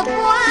老公